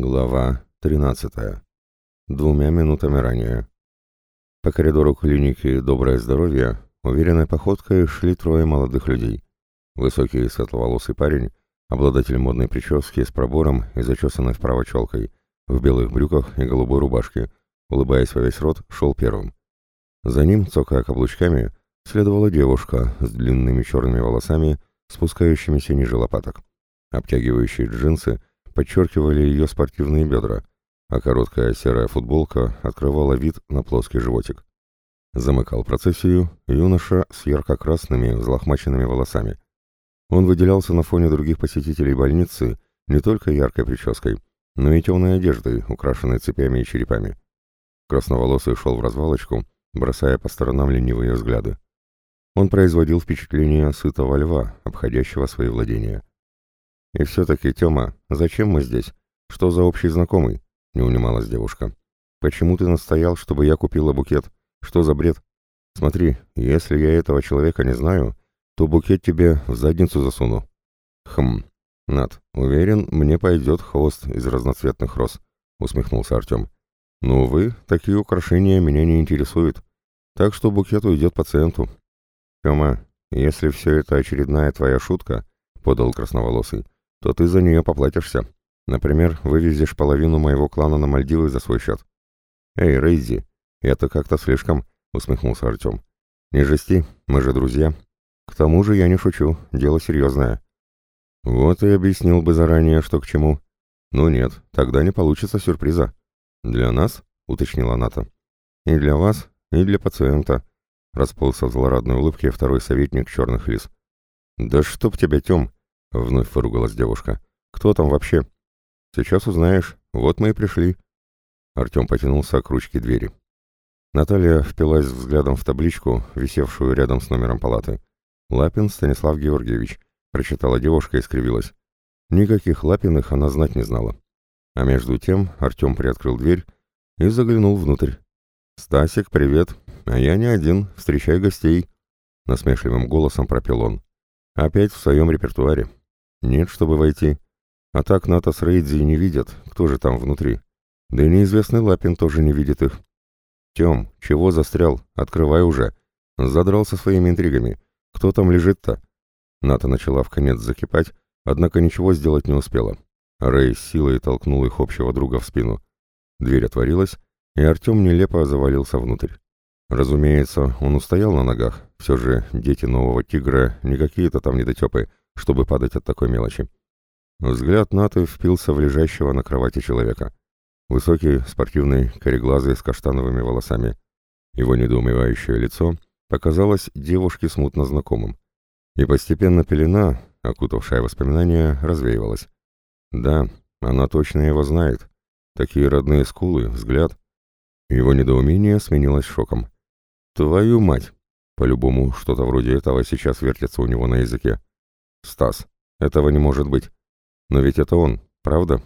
Глава 13. Двумя минутами ранее. По коридору клиники «Доброе здоровье» уверенной походкой шли трое молодых людей. Высокий светловолосый парень, обладатель модной прически с пробором и зачесанной вправо челкой, в белых брюках и голубой рубашке, улыбаясь во весь рот, шел первым. За ним, цокая каблучками, следовала девушка с длинными черными волосами, спускающимися ниже лопаток. Обтягивающие джинсы – подчеркивали ее спортивные бедра, а короткая серая футболка открывала вид на плоский животик. Замыкал процессию юноша с ярко-красными взлохмаченными волосами. Он выделялся на фоне других посетителей больницы не только яркой прической, но и темной одеждой, украшенной цепями и черепами. Красноволосый шел в развалочку, бросая по сторонам ленивые взгляды. Он производил впечатление сытого льва, обходящего свои владения. «И все-таки, Тема, зачем мы здесь? Что за общий знакомый?» — не унималась девушка. «Почему ты настоял, чтобы я купила букет? Что за бред? Смотри, если я этого человека не знаю, то букет тебе в задницу засуну». «Хм, Над, уверен, мне пойдет хвост из разноцветных роз», — усмехнулся Артем. «Но, увы, такие украшения меня не интересуют, так что букет уйдет пациенту». «Тема, если все это очередная твоя шутка», — подал красноволосый, — то ты за нее поплатишься. Например, вывезешь половину моего клана на Мальдивы за свой счет. Эй, Рейзи, это как-то слишком, усмехнулся Артем. Не жести, мы же друзья. К тому же я не шучу, дело серьезное. Вот и объяснил бы заранее, что к чему. Ну нет, тогда не получится сюрприза. Для нас, уточнила Ната. И для вас, и для пациента, расплылся в злорадной улыбке второй советник черных лис. Да чтоб тебя, Тем, — вновь выругалась девушка. «Кто там вообще?» «Сейчас узнаешь. Вот мы и пришли». Артем потянулся к ручке двери. Наталья впилась взглядом в табличку, висевшую рядом с номером палаты. «Лапин Станислав Георгиевич», — прочитала девушка и скривилась. Никаких Лапиных она знать не знала. А между тем Артем приоткрыл дверь и заглянул внутрь. «Стасик, привет. А я не один. Встречай гостей», — насмешливым голосом пропел он. «Опять в своем репертуаре. Нет, чтобы войти. А так НАТО с Рейдзи не видят, кто же там внутри. Да и неизвестный Лапин тоже не видит их. Тем, чего застрял? Открывай уже. Задрался своими интригами. Кто там лежит-то? НАТО начала в конец закипать, однако ничего сделать не успела. Рэй с силой толкнул их общего друга в спину. Дверь отворилась, и Артем нелепо завалился внутрь. Разумеется, он устоял на ногах, все же дети нового тигра не какие-то там недотепы, чтобы падать от такой мелочи. Взгляд Наты впился в лежащего на кровати человека. Высокий, спортивный, кореглазый, с каштановыми волосами. Его недоумевающее лицо показалось девушке смутно знакомым. И постепенно пелена, окутавшая воспоминания, развеивалась. Да, она точно его знает. Такие родные скулы, взгляд. Его недоумение сменилось шоком. «Твою мать!» По-любому, что-то вроде этого сейчас вертится у него на языке. Стас. Этого не может быть. Но ведь это он, правда?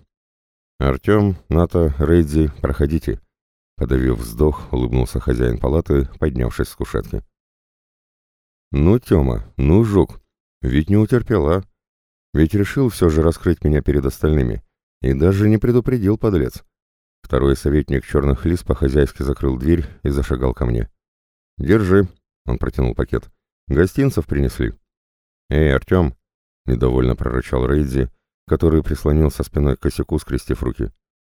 Артем, Ната, Рейдзи, проходите. Подавив вздох, улыбнулся хозяин палаты, поднявшись с кушетки. Ну, Тёма, ну, жук, ведь не утерпела. Ведь решил все же раскрыть меня перед остальными. И даже не предупредил, подлец. Второй советник черных лис по-хозяйски закрыл дверь и зашагал ко мне. «Держи», — он протянул пакет. «Гостинцев принесли». «Эй, Артем, — недовольно прорычал Рейдзи, который прислонился спиной к косяку, скрестив руки.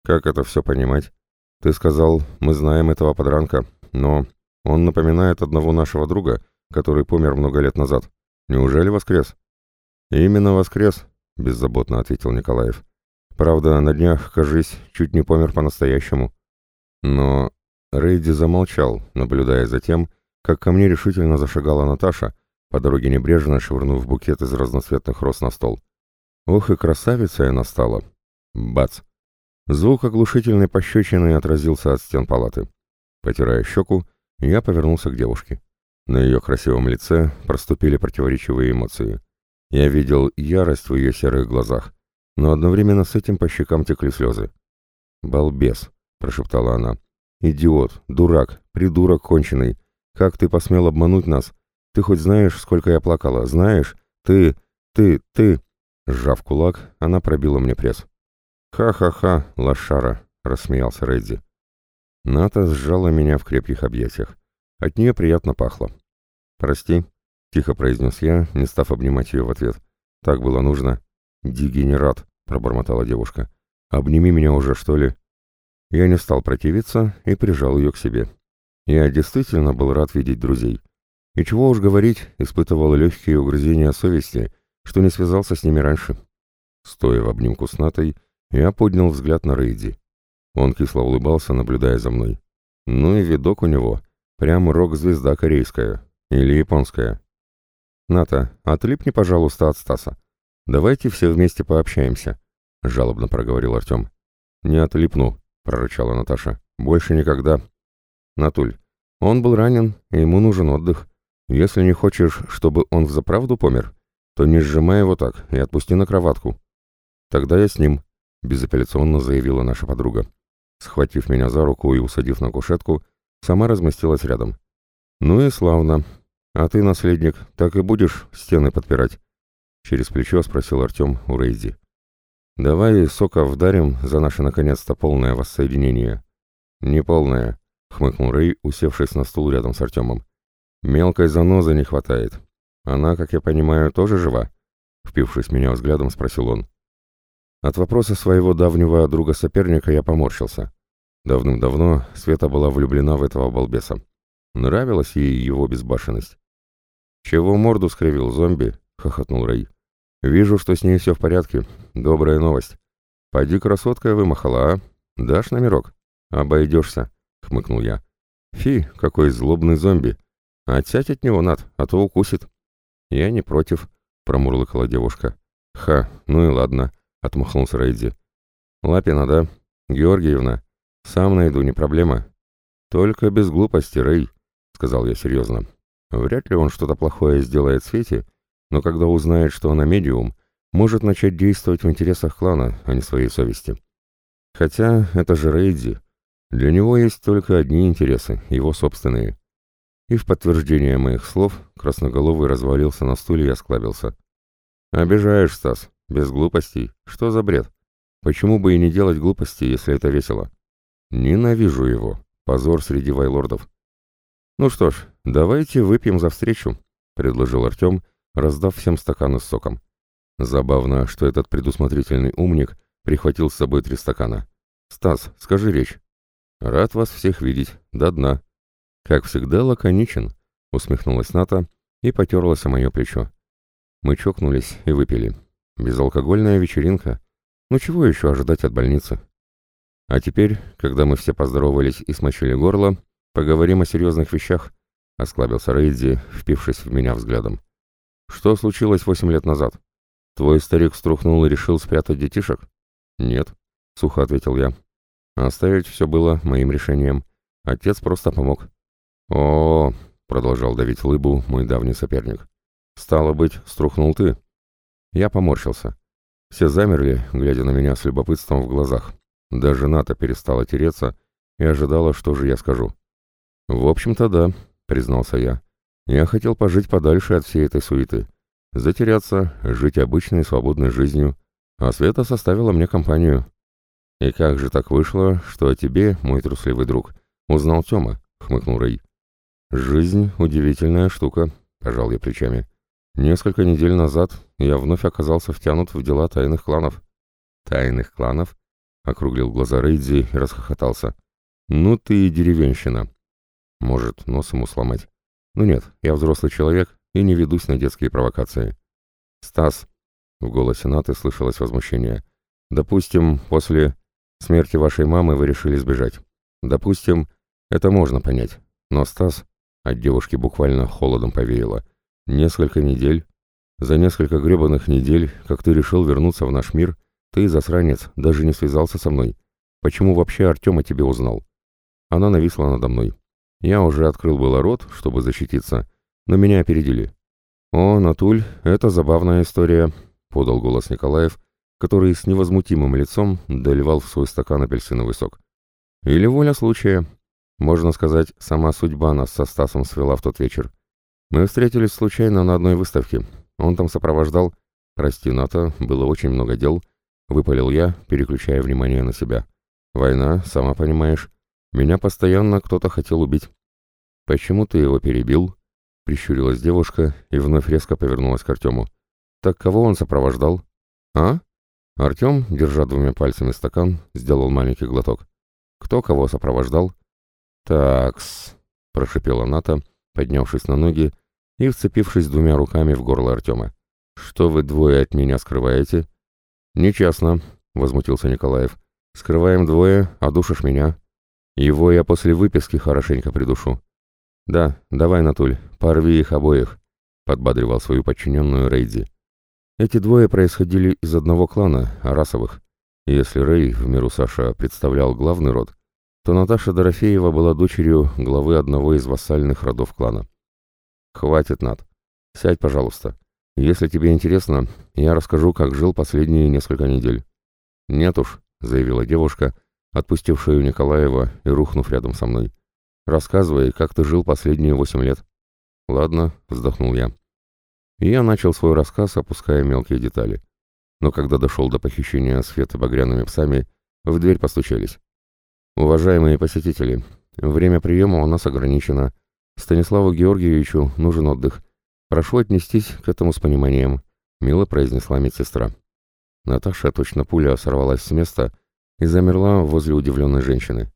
«Как это все понимать? Ты сказал, мы знаем этого подранка, но он напоминает одного нашего друга, который помер много лет назад. Неужели воскрес?» «Именно воскрес», — беззаботно ответил Николаев. «Правда, на днях, кажись, чуть не помер по-настоящему». Но Рейди замолчал, наблюдая за тем, как ко мне решительно зашагала Наташа, по дороге небрежно швырнув букет из разноцветных роз на стол. Ох и красавица она стала. Бац! Звук оглушительной пощечины отразился от стен палаты. Потирая щеку, я повернулся к девушке. На ее красивом лице проступили противоречивые эмоции. Я видел ярость в ее серых глазах, но одновременно с этим по щекам текли слезы. «Балбес!» — прошептала она. «Идиот! Дурак! Придурок конченый! Как ты посмел обмануть нас, ты хоть знаешь, сколько я плакала? Знаешь? Ты, ты, ты...» Сжав кулак, она пробила мне пресс. «Ха-ха-ха, лошара!» — рассмеялся Редди. Ната сжала меня в крепких объятиях. От нее приятно пахло. «Прости», — тихо произнес я, не став обнимать ее в ответ. «Так было нужно». «Дегенерат», — пробормотала девушка. «Обними меня уже, что ли?» Я не стал противиться и прижал ее к себе. Я действительно был рад видеть друзей. И чего уж говорить, испытывал легкие угрызения совести, что не связался с ними раньше. Стоя в обнимку с Натой, я поднял взгляд на Рейди. Он кисло улыбался, наблюдая за мной. Ну и видок у него. Прям рок-звезда корейская. Или японская. «Ната, отлипни, пожалуйста, от Стаса. Давайте все вместе пообщаемся», — жалобно проговорил Артем. «Не отлипну», — прорычала Наташа. «Больше никогда». «Натуль, он был ранен, и ему нужен отдых. Если не хочешь, чтобы он взаправду помер, то не сжимай его так и отпусти на кроватку». «Тогда я с ним», — безапелляционно заявила наша подруга. Схватив меня за руку и усадив на кушетку, сама разместилась рядом. «Ну и славно. А ты, наследник, так и будешь стены подпирать?» Через плечо спросил Артем у Рейди. «Давай сока вдарим за наше наконец-то полное воссоединение». «Неполное», — хмыкнул Рей, усевшись на стул рядом с Артемом. «Мелкой занозы не хватает. Она, как я понимаю, тоже жива?» Впившись меня взглядом, спросил он. От вопроса своего давнего друга-соперника я поморщился. Давным-давно Света была влюблена в этого балбеса. Нравилась ей его безбашенность. «Чего морду скривил зомби?» — хохотнул Рэй. «Вижу, что с ней все в порядке. Добрая новость. Пойди красоткой вымахала, а? Дашь номерок?» «Обойдешься», — хмыкнул я. «Фи, какой злобный зомби! Отсядь от него, Над, а то укусит». «Я не против», — промурлыкала девушка. «Ха, ну и ладно отмахнулся Рейди. «Лапина, да? Георгиевна? Сам найду, не проблема». «Только без глупости, Рей», — сказал я серьезно. «Вряд ли он что-то плохое сделает Свете, но когда узнает, что она медиум, может начать действовать в интересах клана, а не своей совести. Хотя это же Рейди. Для него есть только одни интересы, его собственные». И в подтверждение моих слов Красноголовый развалился на стуле и осклабился. «Обижаешь, Стас. Без глупостей. Что за бред? Почему бы и не делать глупости, если это весело? Ненавижу его. Позор среди вайлордов. Ну что ж, давайте выпьем за встречу, предложил Артем, раздав всем стаканы с соком. Забавно, что этот предусмотрительный умник прихватил с собой три стакана. «Стас, скажи речь». «Рад вас всех видеть. До дна». «Как всегда лаконичен», — усмехнулась Ната и потерлась о мое плечо. Мы чокнулись и выпили. Безалкогольная вечеринка. Ну чего еще ожидать от больницы? А теперь, когда мы все поздоровались и смочили горло, поговорим о серьезных вещах, — осклабился Рейди, впившись в меня взглядом. Что случилось восемь лет назад? Твой старик струхнул и решил спрятать детишек? Нет, — сухо ответил я. Оставить все было моим решением. Отец просто помог. О, продолжал давить лыбу мой давний соперник. Стало быть, струхнул ты. Я поморщился. Все замерли, глядя на меня с любопытством в глазах. Даже Ната перестала тереться и ожидала, что же я скажу. «В общем-то, да», — признался я. «Я хотел пожить подальше от всей этой суеты. Затеряться, жить обычной свободной жизнью. А Света составила мне компанию». «И как же так вышло, что о тебе, мой трусливый друг, узнал Тёма?» — хмыкнул Рэй. «Жизнь — удивительная штука», — пожал я плечами. Несколько недель назад я вновь оказался втянут в дела тайных кланов. «Тайных кланов?» — округлил глаза Рейдзи и расхохотался. «Ну ты и деревенщина!» «Может, нос ему сломать?» «Ну нет, я взрослый человек и не ведусь на детские провокации». «Стас!» — в голосе Наты слышалось возмущение. «Допустим, после смерти вашей мамы вы решили сбежать. Допустим, это можно понять. Но, Стас...» От девушки буквально холодом повеяло — Несколько недель. За несколько гребаных недель, как ты решил вернуться в наш мир, ты, засранец, даже не связался со мной. Почему вообще Артем о тебе узнал? Она нависла надо мной. Я уже открыл было рот, чтобы защититься, но меня опередили. «О, Натуль, это забавная история», — подал голос Николаев, который с невозмутимым лицом доливал в свой стакан апельсиновый сок. «Или воля случая. Можно сказать, сама судьба нас со Стасом свела в тот вечер. Мы встретились случайно на одной выставке. Он там сопровождал... Прости, Ната, было очень много дел. — выпалил я, переключая внимание на себя. «Война, сама понимаешь. Меня постоянно кто-то хотел убить». «Почему ты его перебил?» — прищурилась девушка и вновь резко повернулась к Артему. «Так кого он сопровождал?» «А?» Артем, держа двумя пальцами стакан, сделал маленький глоток. «Кто кого сопровождал?» «Такс», — прошипела Ната, поднявшись на ноги и вцепившись двумя руками в горло Артема. «Что вы двое от меня скрываете?» «Нечестно», — возмутился Николаев. «Скрываем двое, а душишь меня. Его я после выписки хорошенько придушу». «Да, давай, Натуль, порви их обоих», — подбадривал свою подчиненную Рейди. Эти двое происходили из одного клана, Арасовых. если Рей, в миру Саша, представлял главный род, то Наташа Дорофеева была дочерью главы одного из вассальных родов клана. «Хватит, Нат. Сядь, пожалуйста. Если тебе интересно, я расскажу, как жил последние несколько недель». «Нет уж», — заявила девушка, отпустившая Николаева и рухнув рядом со мной. «Рассказывай, как ты жил последние восемь лет». «Ладно», — вздохнул я. И я начал свой рассказ, опуская мелкие детали. Но когда дошел до похищения Светы багряными псами, в дверь постучались. «Уважаемые посетители, время приема у нас ограничено. Станиславу Георгиевичу нужен отдых. Прошу отнестись к этому с пониманием», — мило произнесла медсестра. Наташа, точно пуля, сорвалась с места и замерла возле удивленной женщины.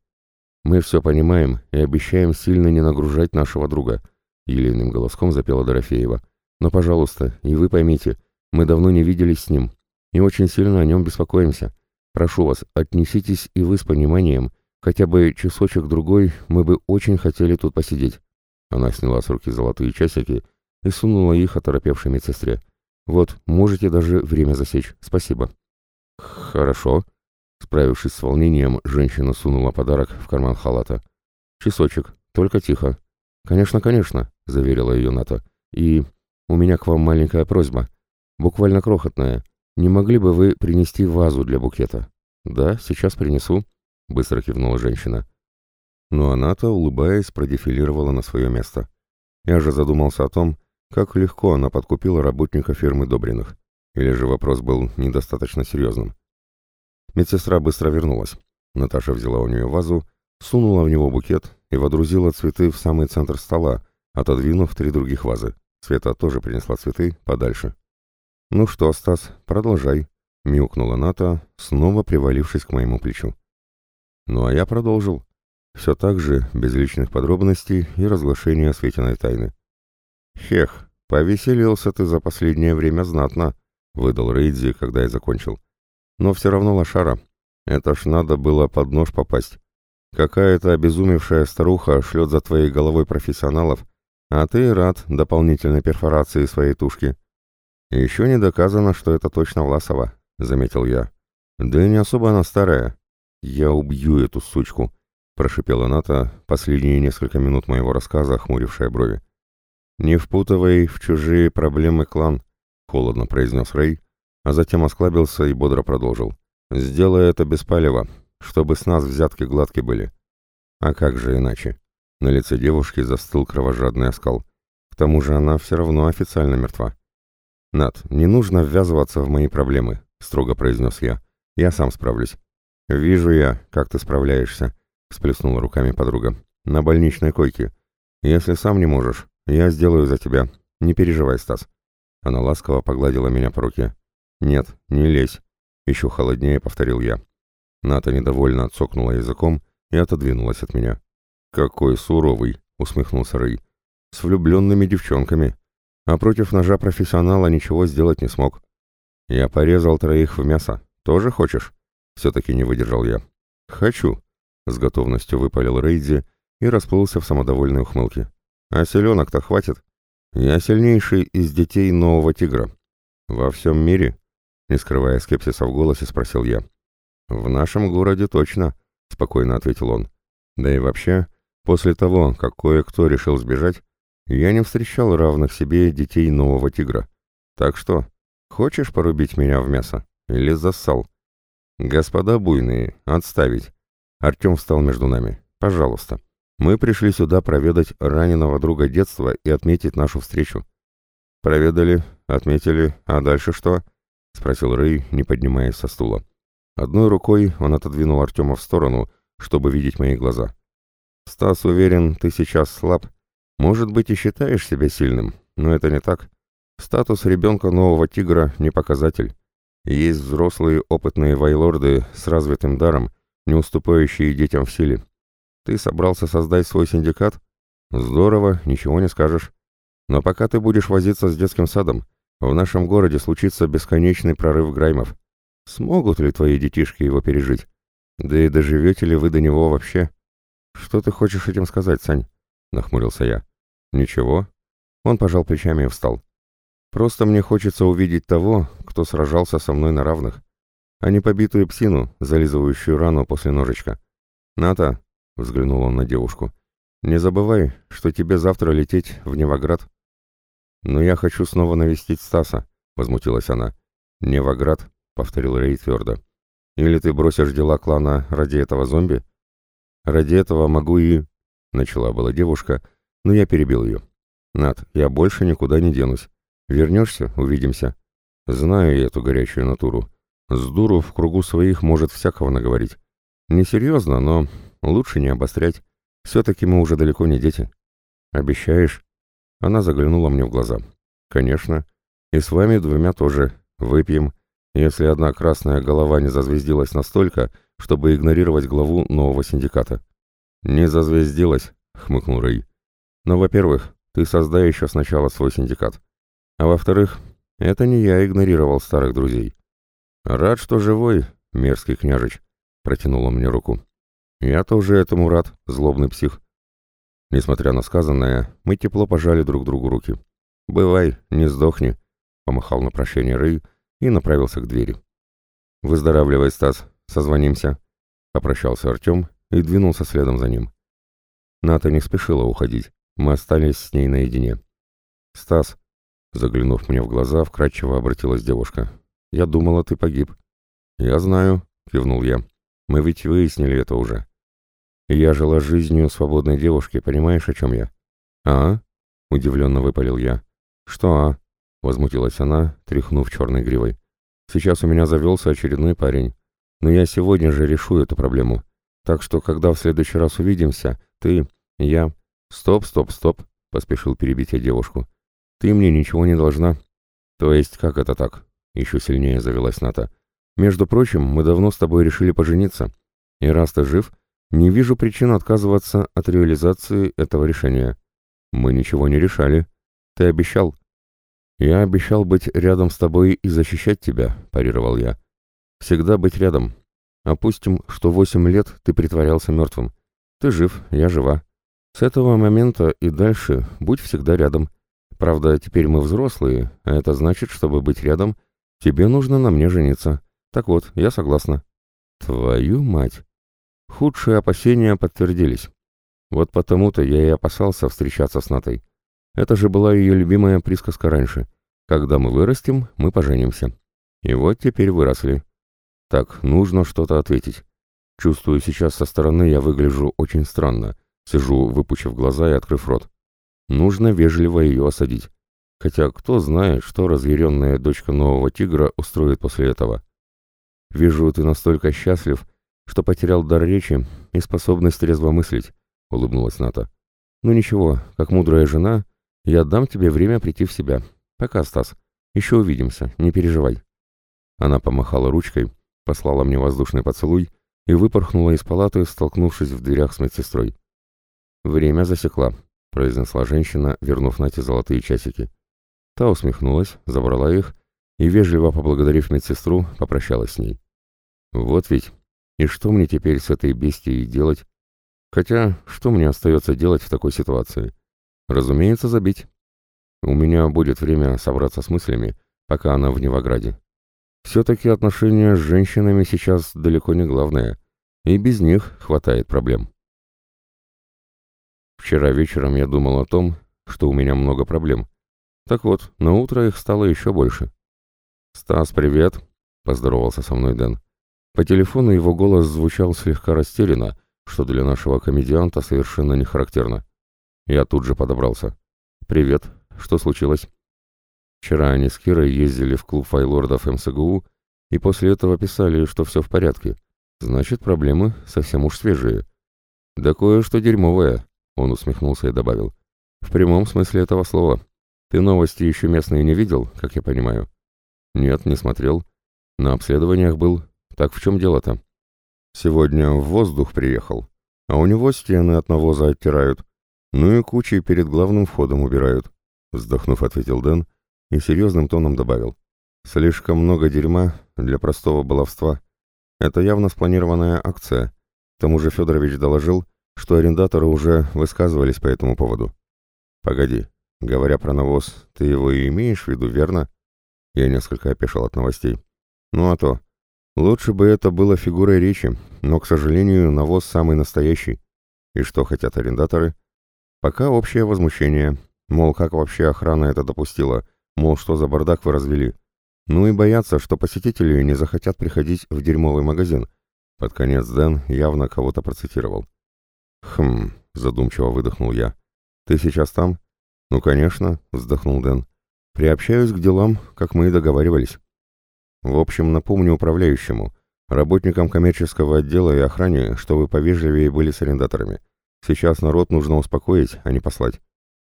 «Мы все понимаем и обещаем сильно не нагружать нашего друга», — елейным голоском запела Дорофеева. Но, пожалуйста, и вы поймите, мы давно не виделись с ним и очень сильно о нем беспокоимся. Прошу вас, отнеситесь и вы с пониманием, хотя бы часочек-другой мы бы очень хотели тут посидеть». Она сняла с руки золотые часики и сунула их оторопевшей медсестре. «Вот, можете даже время засечь. Спасибо». «Хорошо». Справившись с волнением, женщина сунула подарок в карман халата. «Часочек, только тихо». «Конечно, конечно», — заверила ее Ната. «И у меня к вам маленькая просьба. Буквально крохотная. Не могли бы вы принести вазу для букета? Да, сейчас принесу, быстро кивнула женщина. Но она-то, улыбаясь, продефилировала на свое место. Я же задумался о том, как легко она подкупила работника фирмы Добриных. Или же вопрос был недостаточно серьезным. Медсестра быстро вернулась. Наташа взяла у нее вазу, сунула в него букет и водрузила цветы в самый центр стола, отодвинув три других вазы. Света тоже принесла цветы подальше. «Ну что, Стас, продолжай», — мяукнула Ната, снова привалившись к моему плечу. Ну а я продолжил. Все так же, без личных подробностей и разглашения Светиной тайны. «Хех, повеселился ты за последнее время знатно», — выдал Рейдзи, когда я закончил. «Но все равно лошара. Это ж надо было под нож попасть. Какая-то обезумевшая старуха шлет за твоей головой профессионалов, а ты рад дополнительной перфорации своей тушки. Еще не доказано, что это точно Власова, заметил я. Да и не особо она старая. Я убью эту сучку, прошипела Ната последние несколько минут моего рассказа, хмурившая брови. Не впутывай в чужие проблемы клан, холодно произнес Рэй, а затем осклабился и бодро продолжил. Сделай это без палева, чтобы с нас взятки гладкие были. А как же иначе? На лице девушки застыл кровожадный оскал. К тому же она все равно официально мертва. «Над, не нужно ввязываться в мои проблемы», — строго произнес я. «Я сам справлюсь». «Вижу я, как ты справляешься», — всплеснула руками подруга. «На больничной койке. Если сам не можешь, я сделаю за тебя. Не переживай, Стас». Она ласково погладила меня по руке. «Нет, не лезь», — еще холоднее повторил я. Ната недовольно отсокнула языком и отодвинулась от меня. «Какой суровый!» — усмехнулся Рэй. «С влюбленными девчонками. А против ножа профессионала ничего сделать не смог. Я порезал троих в мясо. Тоже хочешь?» Все-таки не выдержал я. «Хочу!» — с готовностью выпалил Рейди и расплылся в самодовольной ухмылке. «А селенок-то хватит. Я сильнейший из детей нового тигра. Во всем мире?» Не скрывая скепсиса в голосе, спросил я. «В нашем городе точно», — спокойно ответил он. «Да и вообще, После того, как кое-кто решил сбежать, я не встречал равных себе детей нового тигра. Так что, хочешь порубить меня в мясо? Или зассал? Господа буйные, отставить. Артем встал между нами. Пожалуйста. Мы пришли сюда проведать раненого друга детства и отметить нашу встречу. Проведали, отметили, а дальше что? спросил Рэй, не поднимаясь со стула. Одной рукой он отодвинул Артема в сторону, чтобы видеть мои глаза. «Стас уверен, ты сейчас слаб. Может быть, и считаешь себя сильным, но это не так. Статус ребенка нового тигра не показатель. Есть взрослые опытные вайлорды с развитым даром, не уступающие детям в силе. Ты собрался создать свой синдикат? Здорово, ничего не скажешь. Но пока ты будешь возиться с детским садом, в нашем городе случится бесконечный прорыв граймов. Смогут ли твои детишки его пережить? Да и доживете ли вы до него вообще? Что ты хочешь этим сказать, Сань? Нахмурился я. Ничего. Он пожал плечами и встал. Просто мне хочется увидеть того, кто сражался со мной на равных, а не побитую псину, зализывающую рану после ножичка. «Ната», — взглянул он на девушку, — «не забывай, что тебе завтра лететь в Невоград». «Но я хочу снова навестить Стаса», — возмутилась она. «Невоград», — повторил Рей твердо. «Или ты бросишь дела клана ради этого зомби?» «Ради этого могу и...» — начала была девушка, но я перебил ее. «Над, я больше никуда не денусь. Вернешься — увидимся. Знаю я эту горячую натуру. С дуру в кругу своих может всякого наговорить. Несерьезно, но лучше не обострять. Все-таки мы уже далеко не дети. Обещаешь?» Она заглянула мне в глаза. «Конечно. И с вами двумя тоже. Выпьем, если одна красная голова не зазвездилась настолько, чтобы игнорировать главу нового синдиката». «Не зазвездилась», — хмыкнул Рэй. «Но, во-первых, ты создай еще сначала свой синдикат. А во-вторых, это не я игнорировал старых друзей. Рад, что живой, мерзкий княжич», — протянул он мне руку. «Я тоже этому рад, злобный псих». Несмотря на сказанное, мы тепло пожали друг другу руки. «Бывай, не сдохни», — помахал на прощание Рэй и направился к двери. «Выздоравливай, Стас, созвонимся», — попрощался Артем и двинулся следом за ним. Ната не спешила уходить, мы остались с ней наедине. «Стас», — заглянув мне в глаза, вкратчиво обратилась девушка, — «я думала, ты погиб». «Я знаю», — кивнул я, — «мы ведь выяснили это уже». Я жила жизнью свободной девушки, понимаешь, о чем я? А? Удивленно выпалил я. Что а? Возмутилась она, тряхнув черной гривой. Сейчас у меня завелся очередной парень. Но я сегодня же решу эту проблему. Так что, когда в следующий раз увидимся, ты, я... Стоп, стоп, стоп, поспешил перебить я девушку. Ты мне ничего не должна. То есть, как это так? Еще сильнее завелась Ната. Между прочим, мы давно с тобой решили пожениться. И раз ты жив, не вижу причин отказываться от реализации этого решения. Мы ничего не решали. Ты обещал. Я обещал быть рядом с тобой и защищать тебя, парировал я. Всегда быть рядом. Опустим, что восемь лет ты притворялся мертвым. Ты жив, я жива. С этого момента и дальше будь всегда рядом. Правда, теперь мы взрослые, а это значит, чтобы быть рядом, тебе нужно на мне жениться. Так вот, я согласна. Твою мать! Худшие опасения подтвердились. Вот потому-то я и опасался встречаться с Натой. Это же была ее любимая присказка раньше. Когда мы вырастем, мы поженимся. И вот теперь выросли. Так, нужно что-то ответить. Чувствую, сейчас со стороны я выгляжу очень странно. Сижу, выпучив глаза и открыв рот. Нужно вежливо ее осадить. Хотя кто знает, что разъяренная дочка нового тигра устроит после этого. Вижу, ты настолько счастлив, что потерял дар речи и способность трезво мыслить», — улыбнулась Ната. «Ну ничего, как мудрая жена, я дам тебе время прийти в себя. Пока, Стас. Еще увидимся, не переживай». Она помахала ручкой, послала мне воздушный поцелуй и выпорхнула из палаты, столкнувшись в дверях с медсестрой. «Время засекла», — произнесла женщина, вернув Нате золотые часики. Та усмехнулась, забрала их и, вежливо поблагодарив медсестру, попрощалась с ней. «Вот ведь и что мне теперь с этой бестией делать? Хотя, что мне остается делать в такой ситуации? Разумеется, забить. У меня будет время собраться с мыслями, пока она в Невограде. Все-таки отношения с женщинами сейчас далеко не главное, и без них хватает проблем. Вчера вечером я думал о том, что у меня много проблем. Так вот, на утро их стало еще больше. «Стас, привет!» — поздоровался со мной Дэн. По телефону его голос звучал слегка растерянно, что для нашего комедианта совершенно не характерно. Я тут же подобрался. «Привет. Что случилось?» Вчера они с Кирой ездили в клуб файлордов МСГУ и после этого писали, что все в порядке. Значит, проблемы совсем уж свежие. Да кое-что дерьмовое, он усмехнулся и добавил. В прямом смысле этого слова. Ты новости еще местные не видел, как я понимаю? Нет, не смотрел. На обследованиях был. Так в чем дело-то? Сегодня в воздух приехал, а у него стены от навоза оттирают. Ну и кучей перед главным входом убирают. Вздохнув, ответил Дэн и серьезным тоном добавил. Слишком много дерьма для простого баловства. Это явно спланированная акция. К тому же Федорович доложил, что арендаторы уже высказывались по этому поводу. «Погоди, говоря про навоз, ты его и имеешь в виду, верно?» Я несколько опешил от новостей. «Ну а то. Лучше бы это было фигурой речи, но, к сожалению, навоз самый настоящий. И что хотят арендаторы? Пока общее возмущение. Мол, как вообще охрана это допустила? Мол, что за бардак вы развели? Ну и боятся, что посетители не захотят приходить в дерьмовый магазин. Под конец Дэн явно кого-то процитировал. «Хм», — задумчиво выдохнул я. «Ты сейчас там?» «Ну, конечно», — вздохнул Дэн. «Приобщаюсь к делам, как мы и договаривались». «В общем, напомню управляющему, работникам коммерческого отдела и охране, что вы повежливее были с арендаторами. Сейчас народ нужно успокоить, а не послать».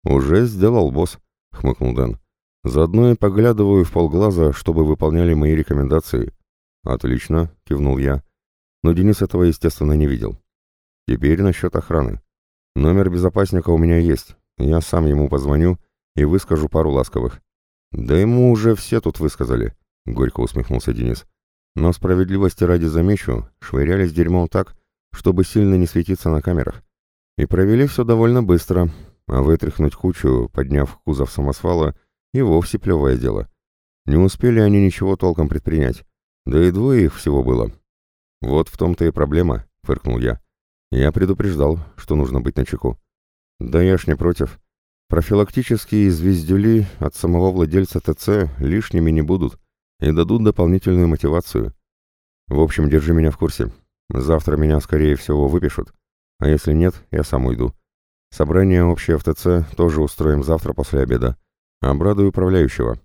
«Уже сделал, босс», — хмыкнул Дэн. Заодно и поглядываю в полглаза, чтобы выполняли мои рекомендации. Отлично, кивнул я. Но Денис этого, естественно, не видел. Теперь насчет охраны. Номер безопасника у меня есть. Я сам ему позвоню и выскажу пару ласковых. Да ему уже все тут высказали, горько усмехнулся Денис. Но справедливости ради замечу, швырялись дерьмом так, чтобы сильно не светиться на камерах. И провели все довольно быстро, а вытряхнуть кучу, подняв кузов самосвала, и вовсе плевое дело. Не успели они ничего толком предпринять. Да и двое их всего было. Вот в том-то и проблема, фыркнул я. Я предупреждал, что нужно быть начеку. Да я ж не против. Профилактические звездюли от самого владельца ТЦ лишними не будут и дадут дополнительную мотивацию. В общем, держи меня в курсе. Завтра меня, скорее всего, выпишут. А если нет, я сам уйду. Собрание общее в ТЦ тоже устроим завтра после обеда. Обрадую управляющего.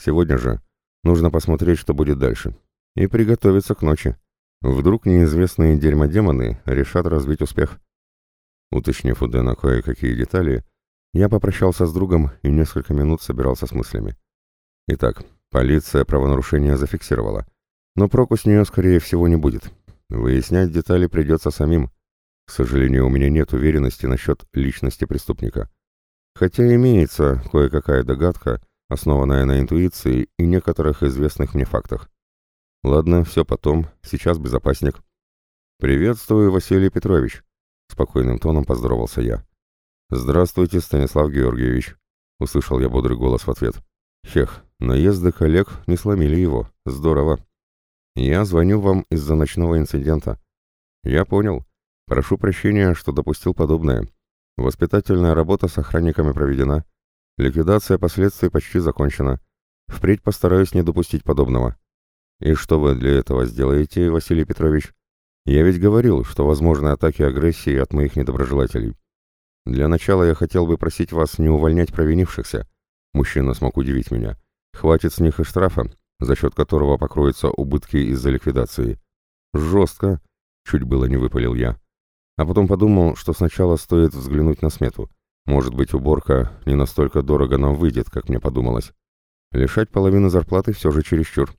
Сегодня же нужно посмотреть, что будет дальше. И приготовиться к ночи. Вдруг неизвестные дерьмодемоны решат разбить успех. Уточнив у Дэна кое-какие детали, я попрощался с другом и несколько минут собирался с мыслями. Итак, полиция правонарушение зафиксировала. Но проку с нее, скорее всего, не будет. Выяснять детали придется самим. К сожалению, у меня нет уверенности насчет личности преступника. Хотя имеется кое-какая догадка, основанная на интуиции и некоторых известных мне фактах. Ладно, все потом, сейчас безопасник. «Приветствую, Василий Петрович», — спокойным тоном поздоровался я. «Здравствуйте, Станислав Георгиевич», — услышал я бодрый голос в ответ. «Хех, наезды коллег не сломили его. Здорово. Я звоню вам из-за ночного инцидента». «Я понял. Прошу прощения, что допустил подобное. Воспитательная работа с охранниками проведена. Ликвидация последствий почти закончена. Впредь постараюсь не допустить подобного. И что вы для этого сделаете, Василий Петрович? Я ведь говорил, что возможны атаки агрессии от моих недоброжелателей. Для начала я хотел бы просить вас не увольнять провинившихся. Мужчина смог удивить меня. Хватит с них и штрафа, за счет которого покроются убытки из-за ликвидации. Жестко, чуть было не выпалил я. А потом подумал, что сначала стоит взглянуть на смету. Может быть, уборка не настолько дорого нам выйдет, как мне подумалось. Лишать половины зарплаты все же чересчур.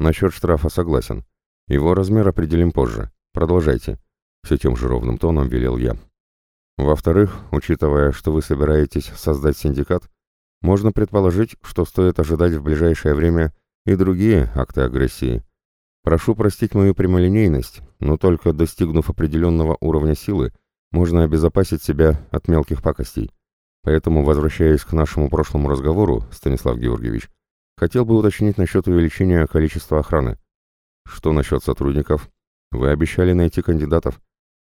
Насчет штрафа согласен. Его размер определим позже. Продолжайте. Все тем же ровным тоном велел я. Во-вторых, учитывая, что вы собираетесь создать синдикат, можно предположить, что стоит ожидать в ближайшее время и другие акты агрессии. Прошу простить мою прямолинейность, но только достигнув определенного уровня силы, можно обезопасить себя от мелких пакостей. Поэтому, возвращаясь к нашему прошлому разговору, Станислав Георгиевич, хотел бы уточнить насчет увеличения количества охраны. Что насчет сотрудников? Вы обещали найти кандидатов.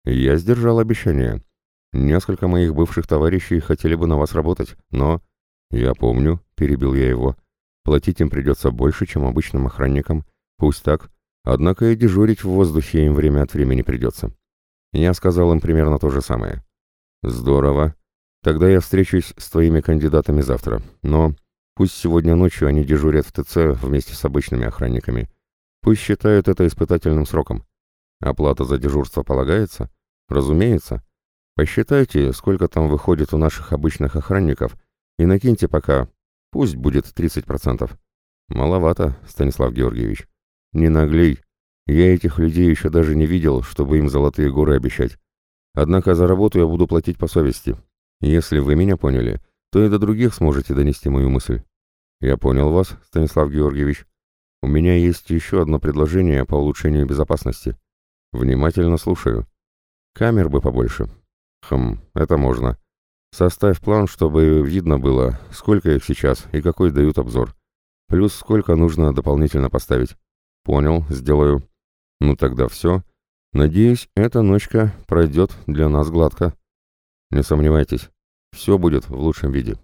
Я сдержал обещание. Несколько моих бывших товарищей хотели бы на вас работать, но... Я помню, перебил я его. Платить им придется больше, чем обычным охранникам. Пусть так, Однако и дежурить в воздухе им время от времени придется. Я сказал им примерно то же самое. Здорово. Тогда я встречусь с твоими кандидатами завтра. Но Пусть сегодня ночью они дежурят в ТЦ вместе с обычными охранниками. Пусть считают это испытательным сроком. Оплата за дежурство полагается? Разумеется. Посчитайте, сколько там выходит у наших обычных охранников, и накиньте пока, пусть будет 30%. Маловато, Станислав Георгиевич. Не наглей. Я этих людей еще даже не видел, чтобы им золотые горы обещать. Однако за работу я буду платить по совести. Если вы меня поняли, то и до других сможете донести мою мысль. Я понял вас, Станислав Георгиевич. У меня есть еще одно предложение по улучшению безопасности. Внимательно слушаю. Камер бы побольше. Хм, это можно. Составь план, чтобы видно было, сколько их сейчас и какой дают обзор. Плюс сколько нужно дополнительно поставить. Понял, сделаю. Ну тогда все. Надеюсь, эта ночка пройдет для нас гладко. Не сомневайтесь, все будет в лучшем виде.